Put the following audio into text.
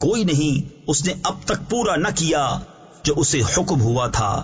کوئی نہیں اس نے اب تک پورا نہ کیا جو اسے حکم ہوا تھا۔